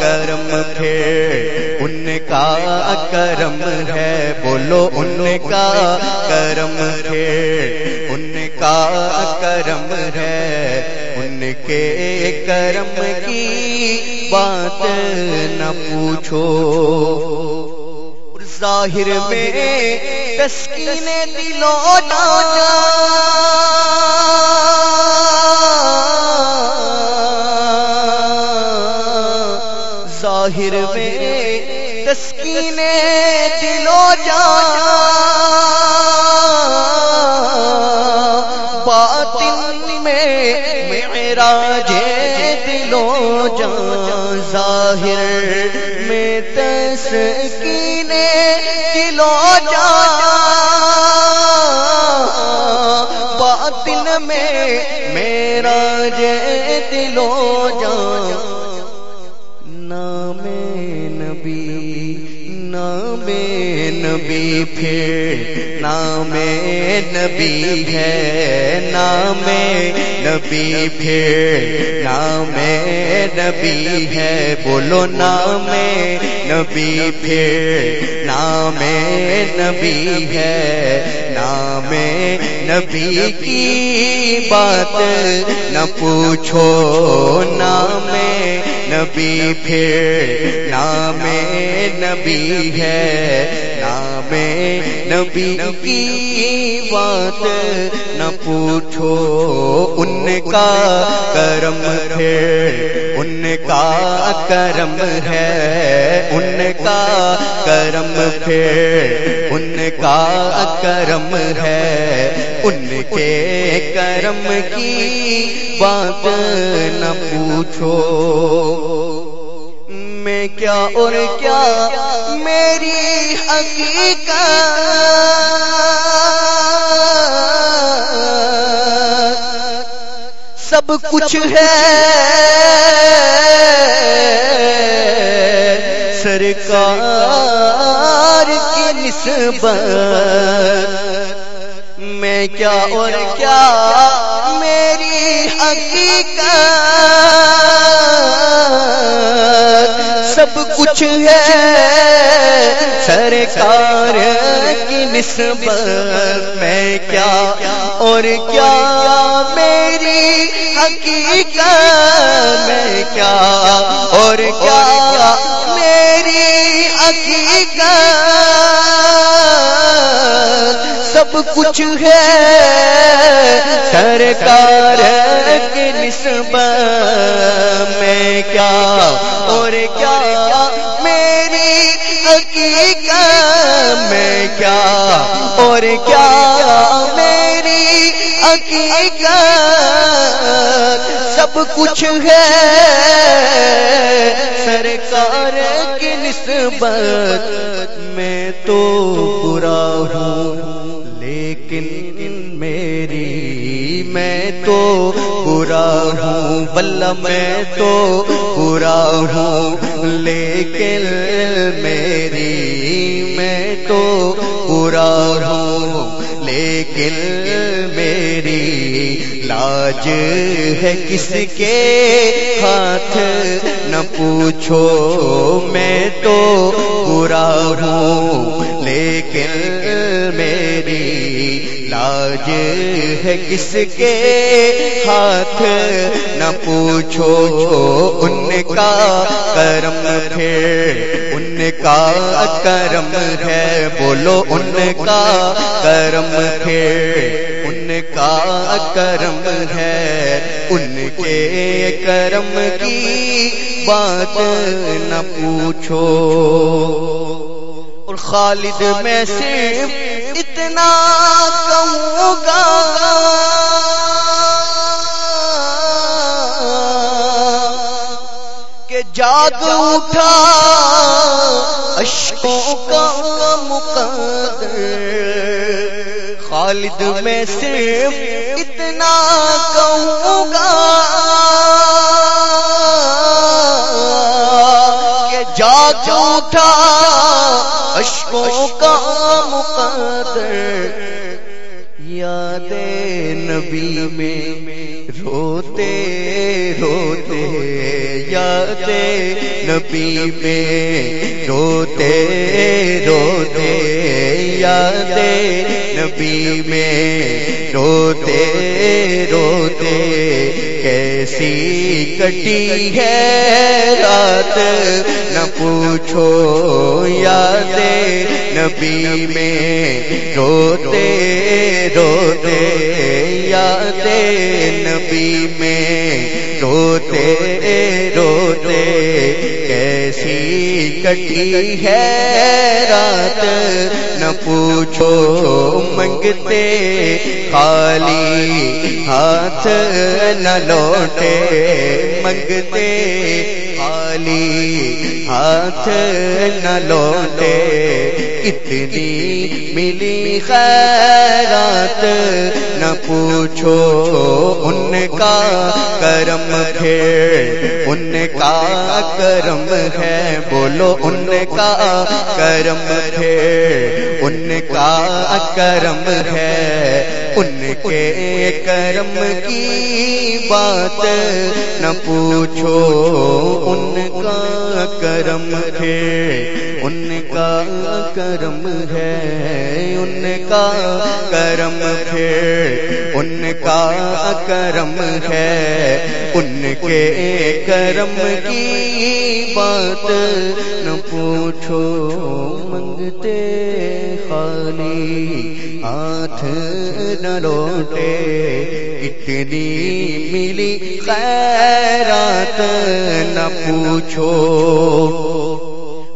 کرم پھر ان کا کرم ہے، بولو ان کا کرم پھر ان کا کرم ہے، ان کے کرم کی بات نہ پوچھو۔ ظاہر میں تسکین دلو ظاہر میں تسکین دلو جا باطن میں میرا جے دلو جا ظاہر میں تسکین دلو جا باطن میں میرا جے دلو جا نبی پھر نام نبی ہے، نام نبی پھر نام نبی ہے۔ بولو نام نبی پھر نام نبی ہے۔ نام نبی کی بات نہ پوچھو۔ نام نبی پھر نام نبی ہے۔ نام نبی کی بات نہ پوچھو۔ ان کا کرم پھر ان کا کرم ہے، ان کا کرم پھر ان کا کرم ہے۔ ان کے کرم کی بات نہ پوچھو۔ میں کیا اور کیا میری حقیقت سب کچھ ہے۔ سرکار کی نسبت میں کیا اور کیا میری حقیقت سب کچھ ہے۔ سرکار کی نسبت میں کیا اور کیا میری حقیقت میں کیا اور کیا میری حقیقت سب کچھ ہے۔ سرکار کی نسبت میں کیا اور کیا میری حقیقت میں کیا؟ اور کیا میری حقیقت سب کچھ ہے؟ سرکار کی نسبت میں تو برا ہوں، لیکن میں تو برا ہوں بل میں تو برا ہوں، لیکن میری میں تو برا ہوں، لیکن میری لاج ہے کس کے ہاتھ؟ نہ پوچھو میں تو برا ہوں لاج ہے کس کے ہاتھ؟ نہ پوچھو ان کا کرم پھر ان کا کرم ہے، بولو ان کا کرم پھر ان کا کرم ہے، ان کے کرم کی بات نہ پوچھو۔ اور خالد میں صرف اتنا کہوں گا۔ کہ جاگ اٹھا اشکوں کا مقدر۔ خالد میں صرف اتنا کہوں گا۔ کہ جاگ اٹھا اشکوں کا مقدر یاد نبی میں روتے روتے یاد نبی میں روتے روتے یاد نبی میں روتے روتے کیسی کٹی ہے رات؟ نہ پوچھو یاد نبی میں روتے روتے یاد نبی میں روتے روتے کیسی کٹی ہے رات؟ نہ پوچھو منگتے خالی ہاتھ نہ لوٹے منگتے خالی ہاتھ نہ لوٹے اتنی ملی خیرات نہ پوچھو ان کا کرم پھر، ان کا کرم ہے، بولو ان کا کرم پھر، ان کا کرم ہے، ان کے کرم کی بات نہ پوچھو ان کا کرم ہے ان کا کرم کرم ہے ان کا کرم ہے ان کا کرم ہے ان کے کرم کی بات نہ پوچھو، منگتے خالی ہاتھ نہ لوٹے، اتنی ملی خیرات نہ پوچھو۔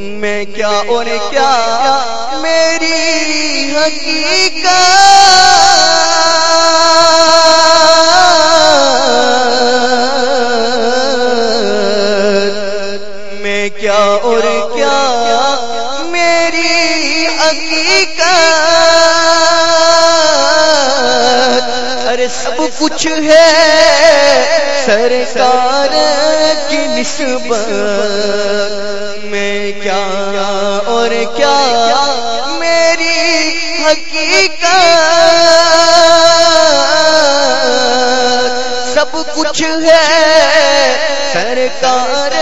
میں کیا اور کیا میری حقیقت میں کیا اور کیا میری حقیقت ارے سب کچھ ہے سرکار کی نسبت میں کیا اور کیا میری حقیقت سب کچھ ہے سرکار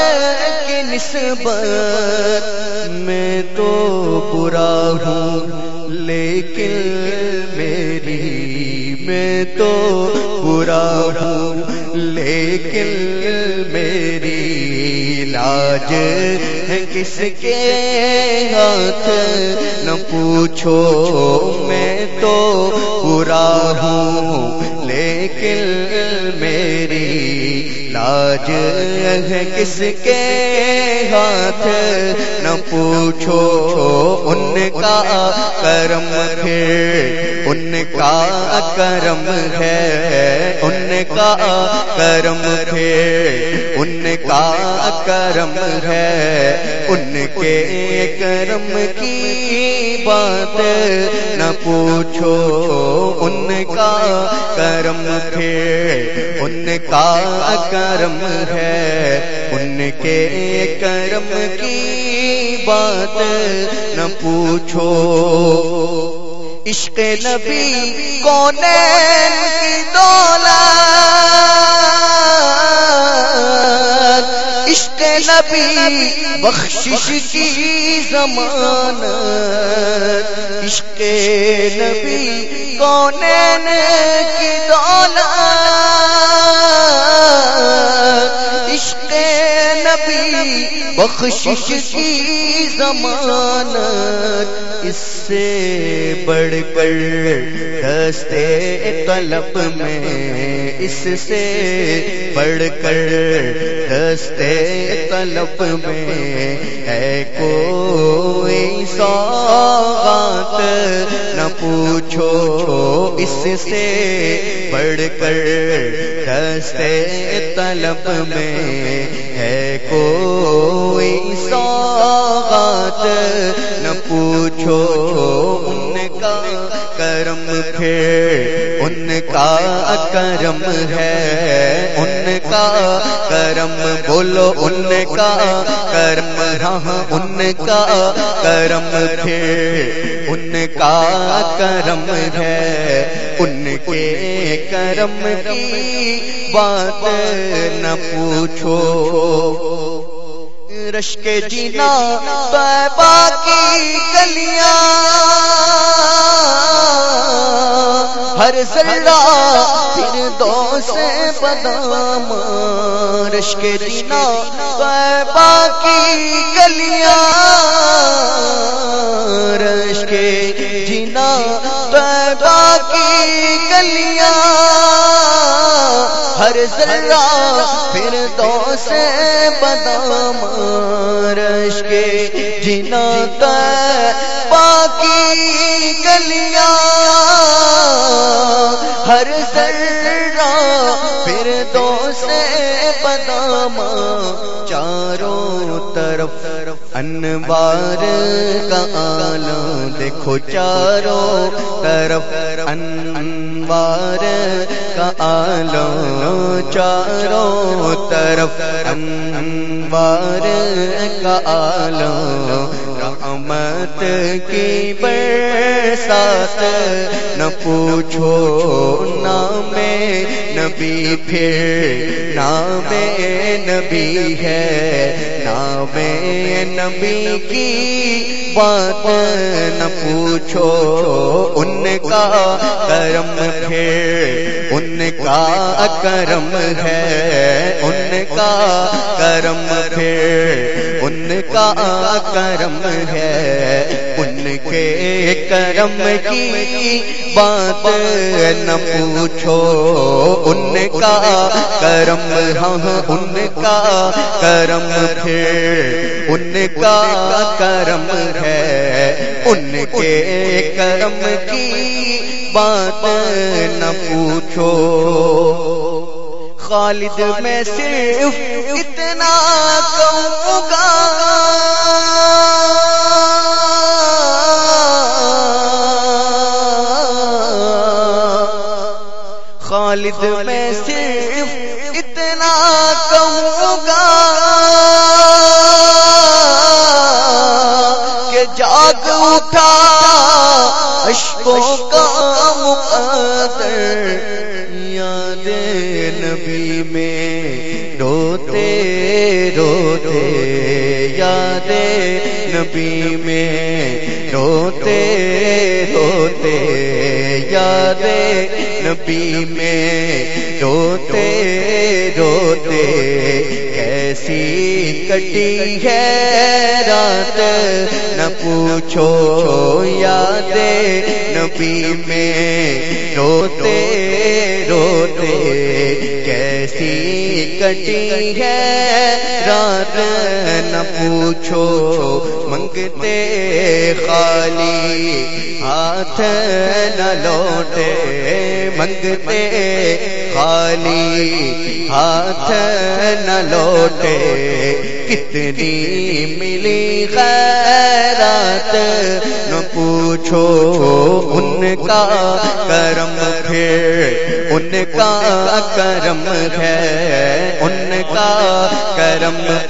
کی نسبت میں تو برا ہوں، لیکن میری میں تو برا ہوں، لیکن علاج ہے کس کے ہاتھ؟ نہ پوچھو میں تو برا ہوں، لیکن میری لاج ہے کس کے ہاتھ؟ نہ پوچھو ان کا کرم ہے ان کا کرم ہے ان کا کرم ہے ان کا کرم ہے ان کے کرم کی بات نہ پوچھو ان کا کرم ہے ان کا کرم ہے ان کے کرم کی بات نہ پوچھو۔ عشق نبی کون کی دولت؟ عشق نبی بخشش کی زمان عشق نبی کون کی دولت؟ نبی، بخشش کی ضمانت اس سے بڑھ کر دستے طلب میں، اس سے بڑھ کر دستے طلب میں ہے کوئی سوغات، نہ پوچھو اس سے بڑھ کر دستے طلب میں ہے کوئی سوغات نہ پوچھو ان کا کرم پھر، ان کا کرم ہے، ان کا کرم بولو ان کا، کرم رہا ان کا، کرم پھر ان کا کرم ہے۔ ان کے کرم کی بات نہ پوچھو۔ رش کے جینا کی گلیاں۔ ہر سلڈا پھر دو سے بدام رش کے جینا کی گلیاں رش کے جینا کی گلیاں۔ ہر ذرا پھر دو سے بدام رش کے جنا باقی گلیاں ہر ذرا پھر دو سے بدام چاروں طرف انوار کا آلہ دیکھو چاروں طرف انوار کا آلہ چاروں طرف انوار کا آلہ رحمت کی برسات، نہ پوچھو نام نبی، پھر نام نبی ہے۔ نام نبی کی بات نہ پوچھو ان کا کرم، پھر ان کا کرم ہے۔ ان کا کرم پھر ان کا کرم ہے، ان کے کرم کی بات نہ پوچھو، ان کا کرم ہاں ان کا کرم پھر ان کا کرم ہے، ان کے کرم کی بات نہ پوچھو۔ خالد میں صرف اتنا کہوں گا۔ خالد میں صرف نبی میں روتے روتے کیسی کٹی ہے رات؟ نہ پوچھو یاد نبی میں روتے روتے کیسی کٹی ہے رات؟ نہ پوچھو، منگتے خالی ہاتھ نہ لوٹے، منگتے خالی، ہاتھ نہ لوٹے۔ کتنی ملی خیرات، نہ پوچھو ان کا کرم پھر ان کا کرم ہے، ان کا کرم